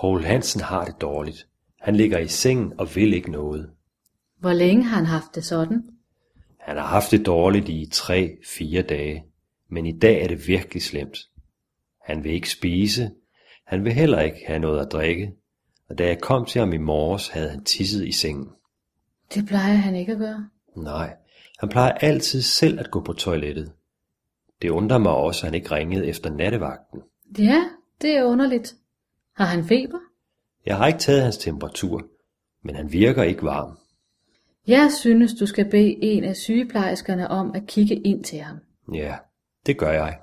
Poul Hansen har det dårligt. Han ligger i sengen og vil ikke noget. Hvor længe har han haft det sådan? Han har haft det dårligt i tre, fire dage, men i dag er det virkelig slemt. Han vil ikke spise, han vil heller ikke have noget at drikke, og da jeg kom til ham i morges, havde han tisset i sengen. Det plejer han ikke at gøre. Nej, han plejer altid selv at gå på toilettet. Det undrer mig også, at han ikke ringede efter nattevagten. Ja, det er underligt. Har han feber? Jeg har ikke taget hans temperatur, men han virker ikke varm. Jeg synes, du skal bede en af sygeplejerskerne om at kigge ind til ham. Ja, det gør jeg.